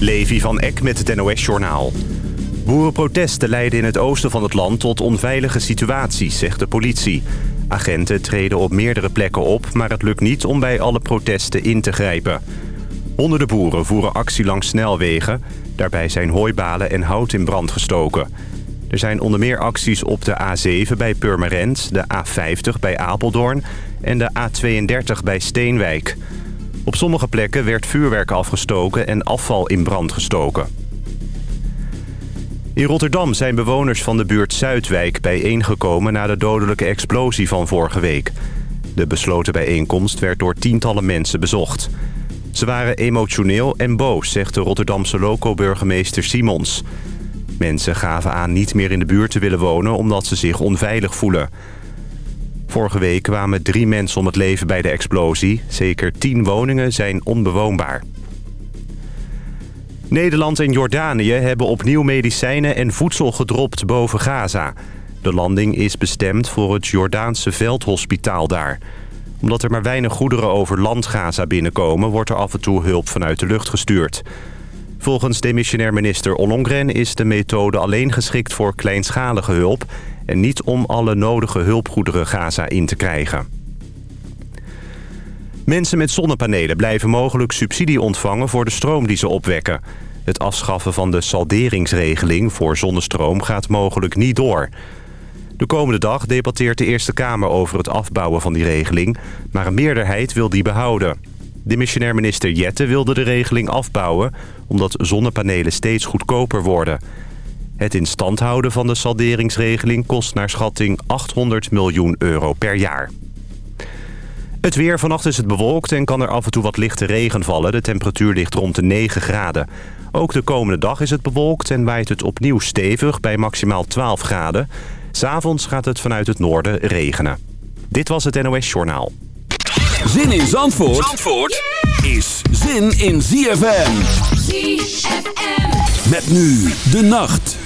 Levi van Eck met het NOS-journaal. Boerenprotesten leiden in het oosten van het land tot onveilige situaties, zegt de politie. Agenten treden op meerdere plekken op, maar het lukt niet om bij alle protesten in te grijpen. Honderden boeren voeren actie langs snelwegen. Daarbij zijn hooibalen en hout in brand gestoken. Er zijn onder meer acties op de A7 bij Purmerend, de A50 bij Apeldoorn en de A32 bij Steenwijk. Op sommige plekken werd vuurwerk afgestoken en afval in brand gestoken. In Rotterdam zijn bewoners van de buurt Zuidwijk bijeengekomen... na de dodelijke explosie van vorige week. De besloten bijeenkomst werd door tientallen mensen bezocht. Ze waren emotioneel en boos, zegt de Rotterdamse loco-burgemeester Simons. Mensen gaven aan niet meer in de buurt te willen wonen... omdat ze zich onveilig voelen... Vorige week kwamen drie mensen om het leven bij de explosie. Zeker tien woningen zijn onbewoonbaar. Nederland en Jordanië hebben opnieuw medicijnen en voedsel gedropt boven Gaza. De landing is bestemd voor het Jordaanse veldhospitaal daar. Omdat er maar weinig goederen over land Gaza binnenkomen... wordt er af en toe hulp vanuit de lucht gestuurd. Volgens demissionair minister Ollongren is de methode alleen geschikt voor kleinschalige hulp en niet om alle nodige hulpgoederen Gaza in te krijgen. Mensen met zonnepanelen blijven mogelijk subsidie ontvangen voor de stroom die ze opwekken. Het afschaffen van de salderingsregeling voor zonnestroom gaat mogelijk niet door. De komende dag debatteert de Eerste Kamer over het afbouwen van die regeling... maar een meerderheid wil die behouden. De missionair minister Jette wilde de regeling afbouwen... omdat zonnepanelen steeds goedkoper worden... Het in stand houden van de salderingsregeling kost naar schatting 800 miljoen euro per jaar. Het weer. Vannacht is het bewolkt en kan er af en toe wat lichte regen vallen. De temperatuur ligt rond de 9 graden. Ook de komende dag is het bewolkt en waait het opnieuw stevig bij maximaal 12 graden. S'avonds gaat het vanuit het noorden regenen. Dit was het NOS Journaal. Zin in Zandvoort, Zandvoort is zin in ZFM. ZFM. Met nu de nacht.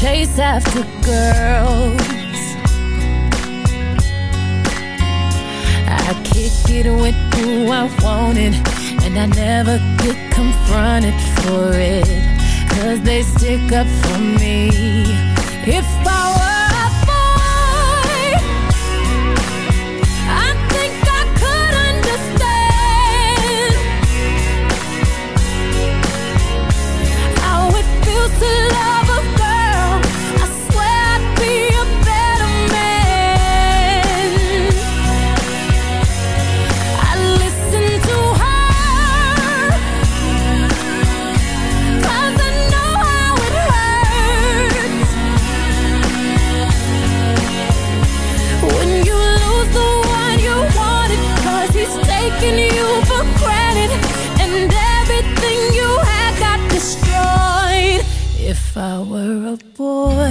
Chase after girls I kick it with who I wanted, and I never get confronted for it. Cause they stick up for me. If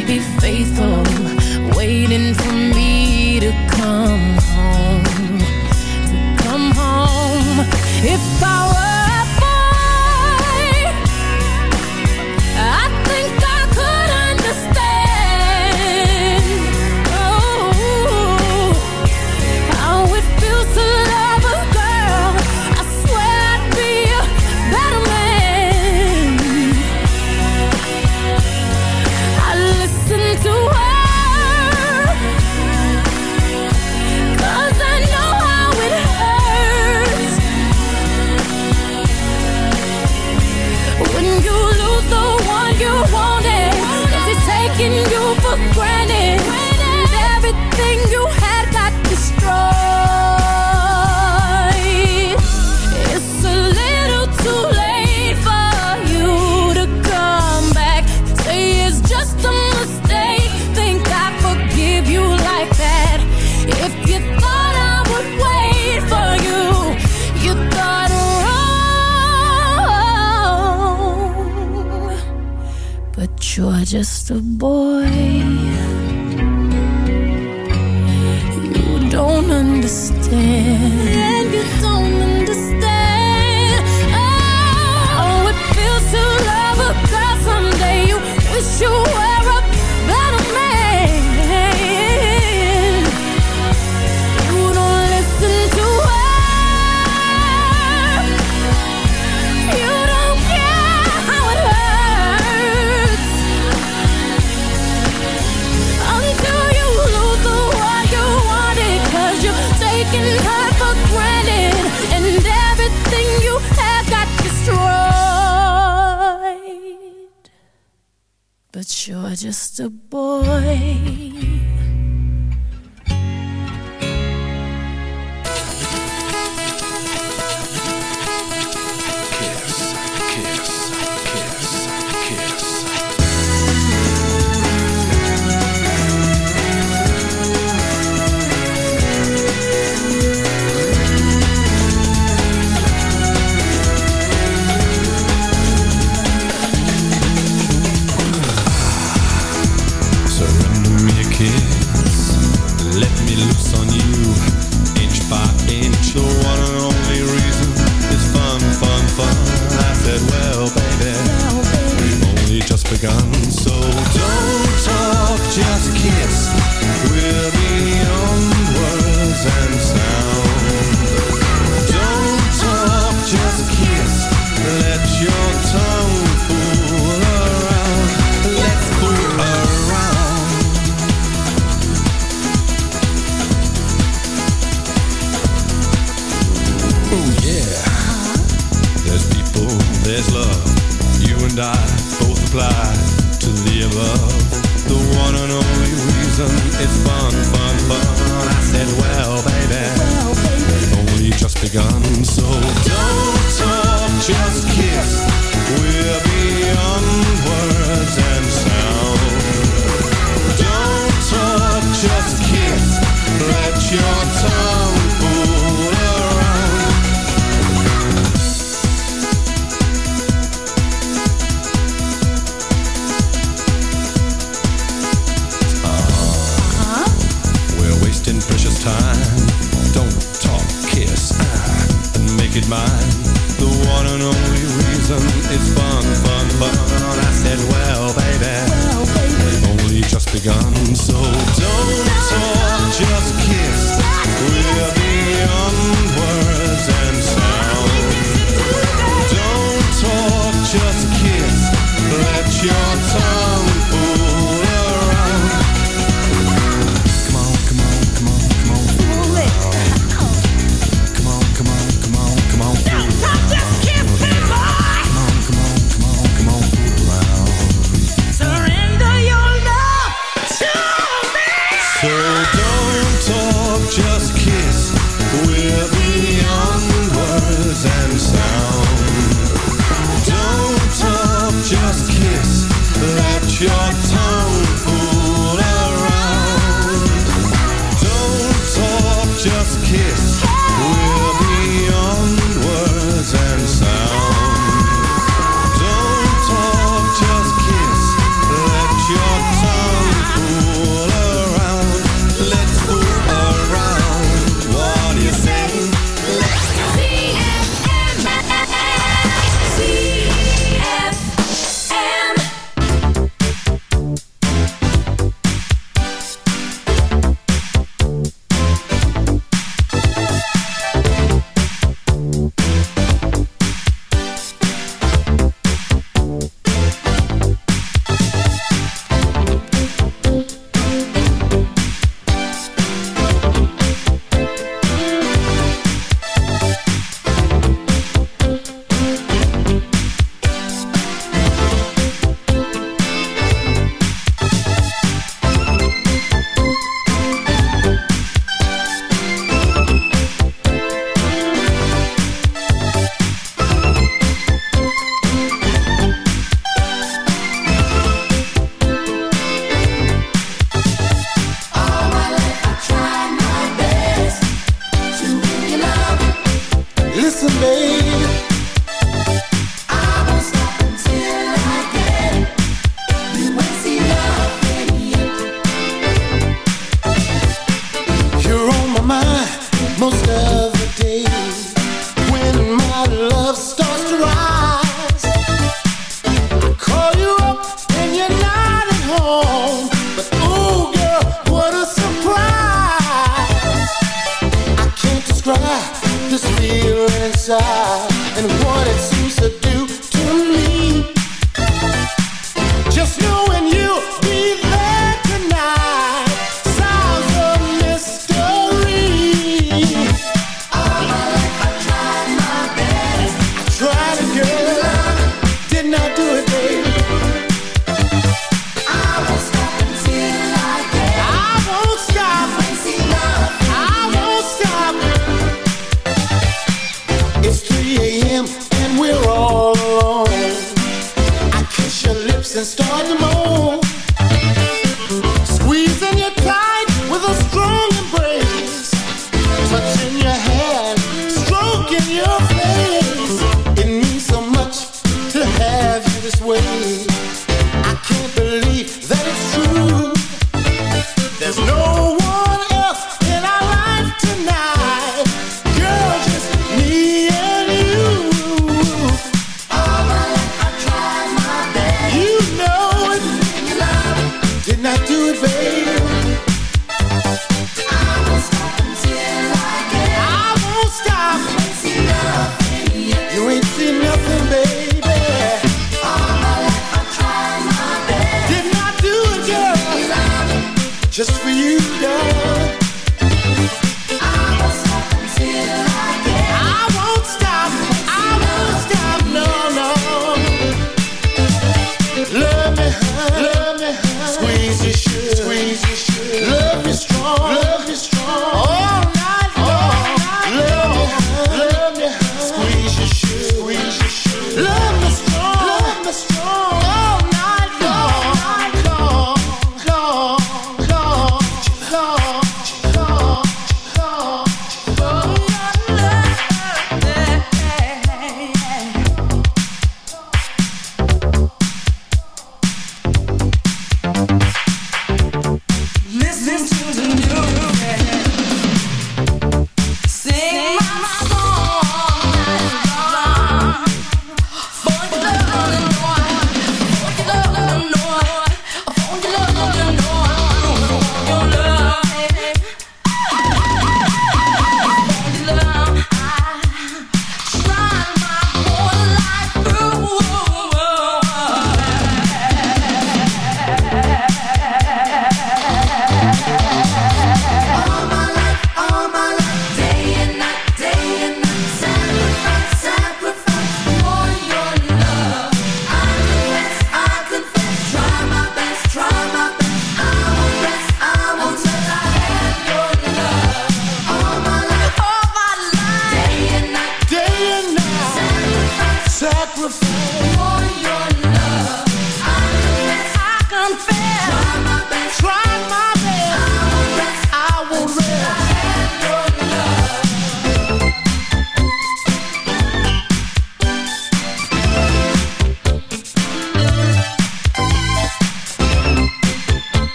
Be faithful, waiting for me to come home. To come home. If I were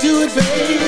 do it, baby.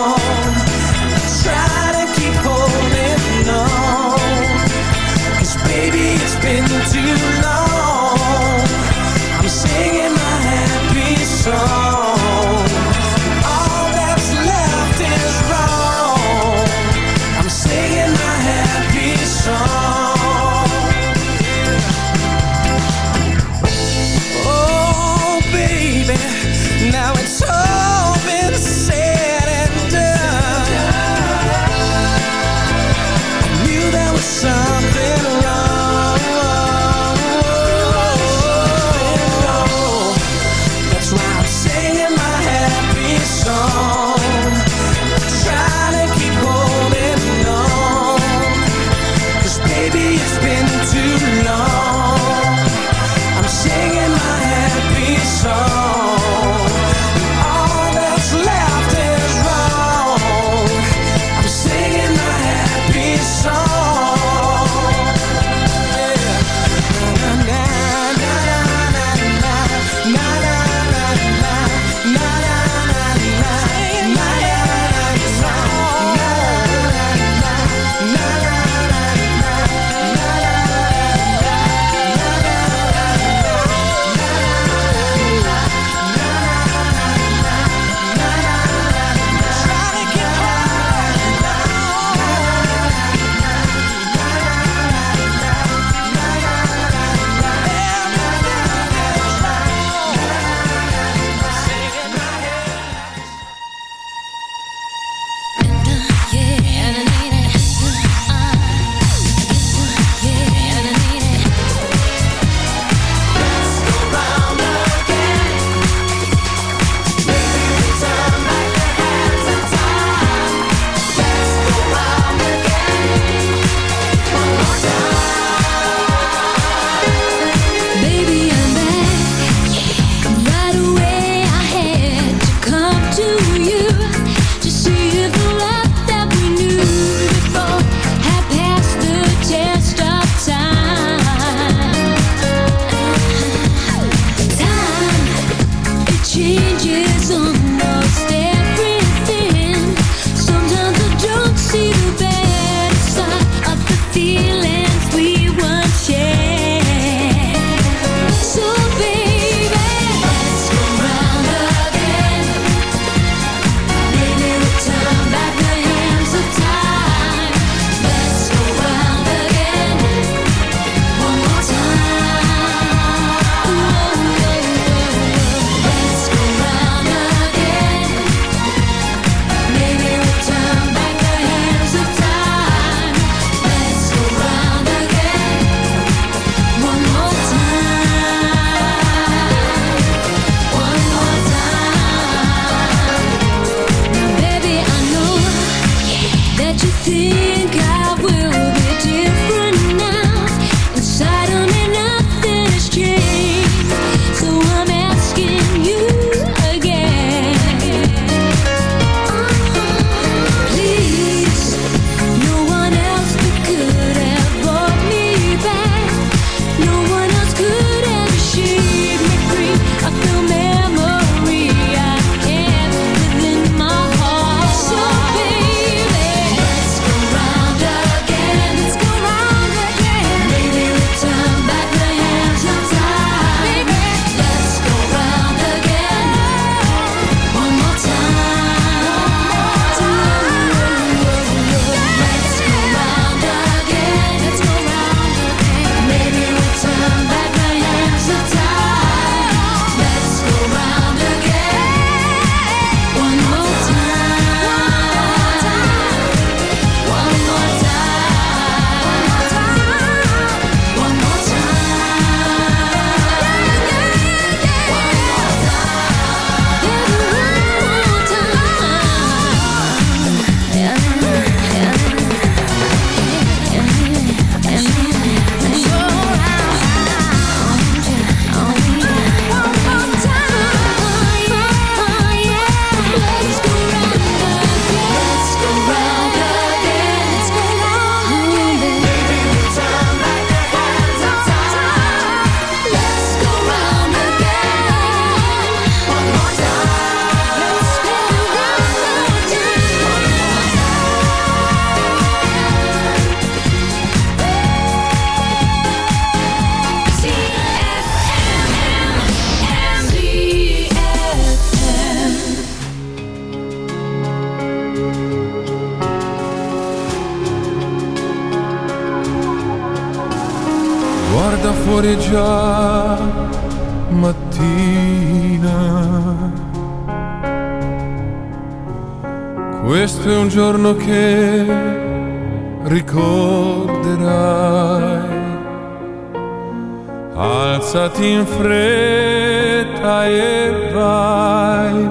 e vai.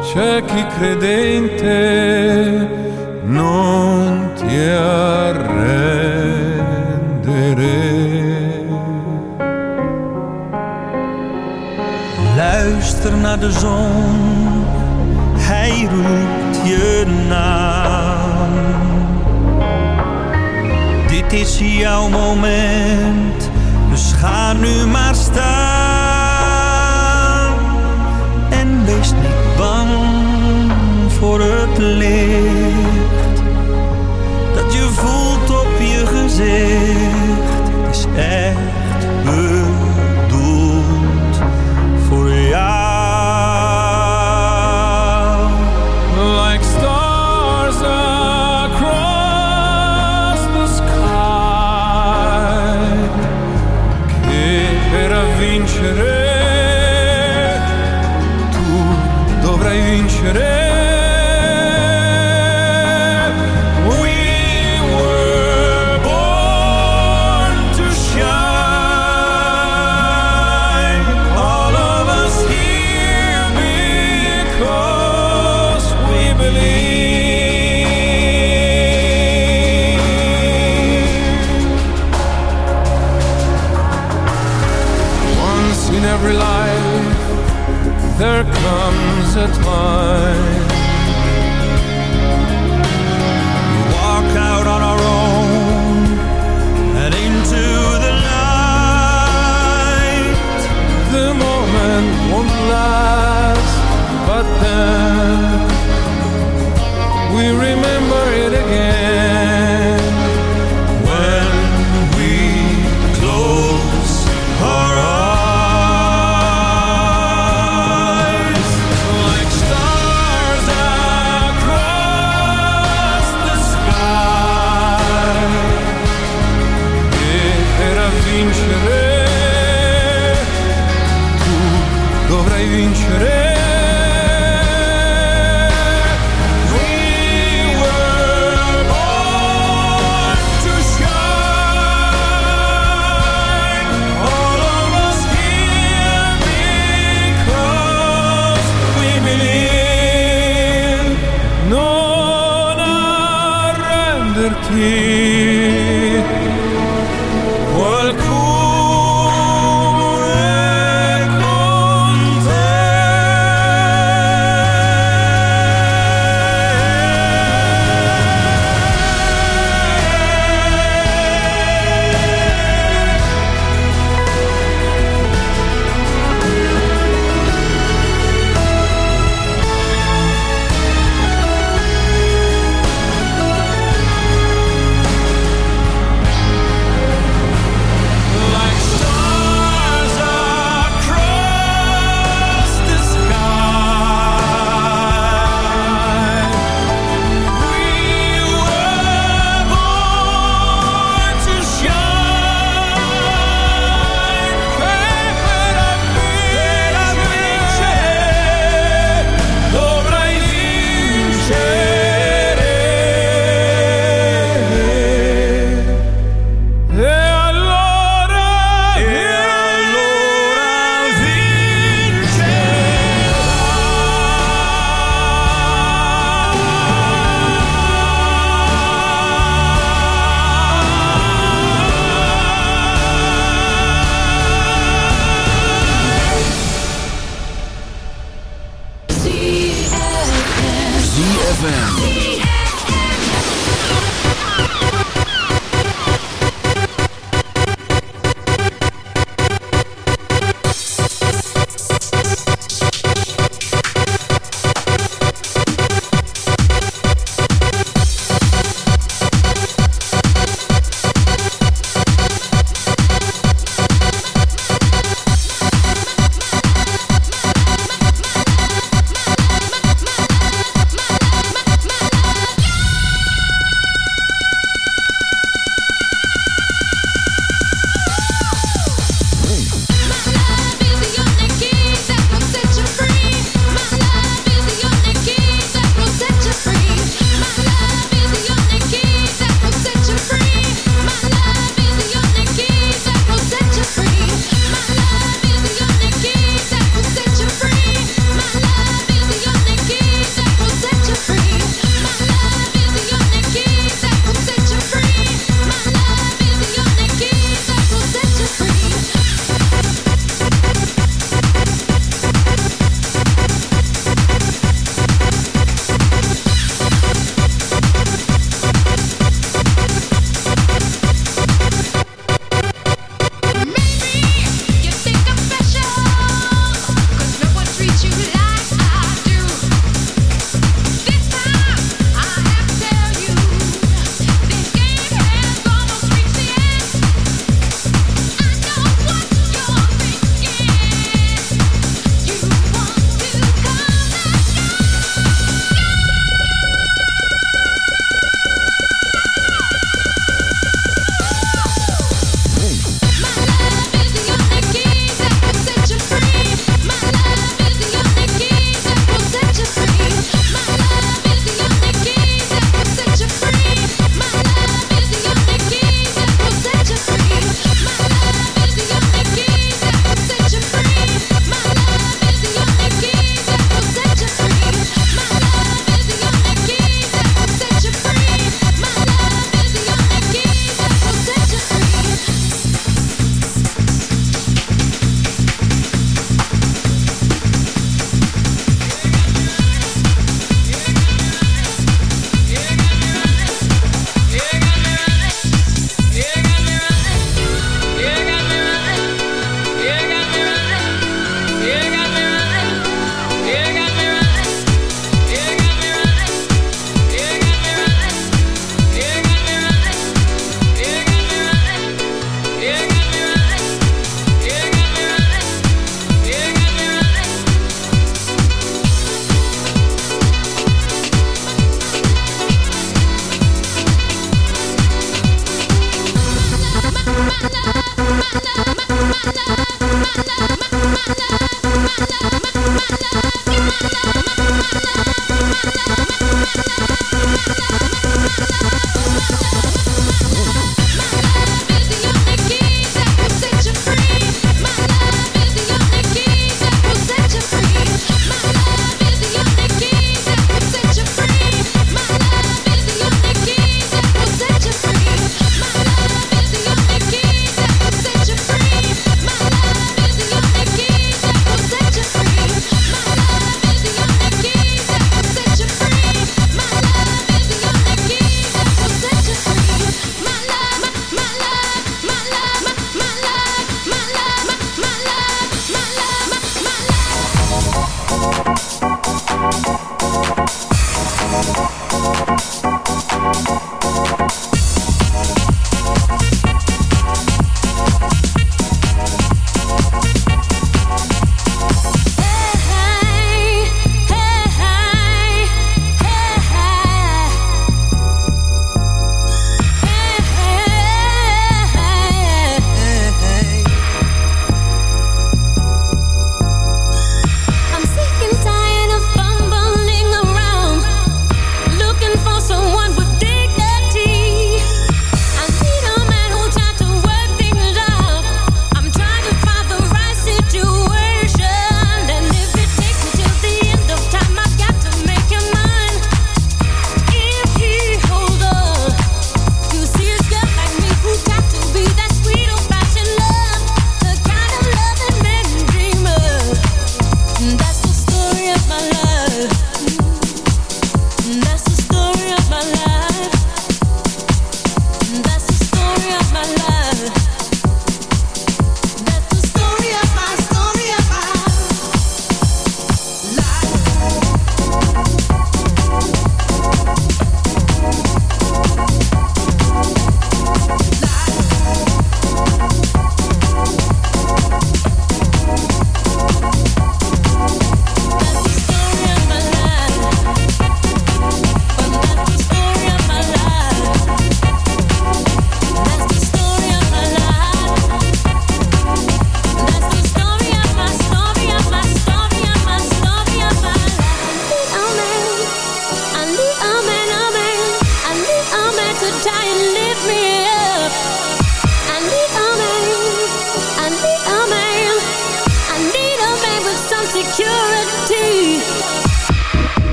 C'è chi credente non ti arrendere. Luister naar de zon, hij roept je naam. Dit is jouw moment, dus ga nu maar staan. play wintertime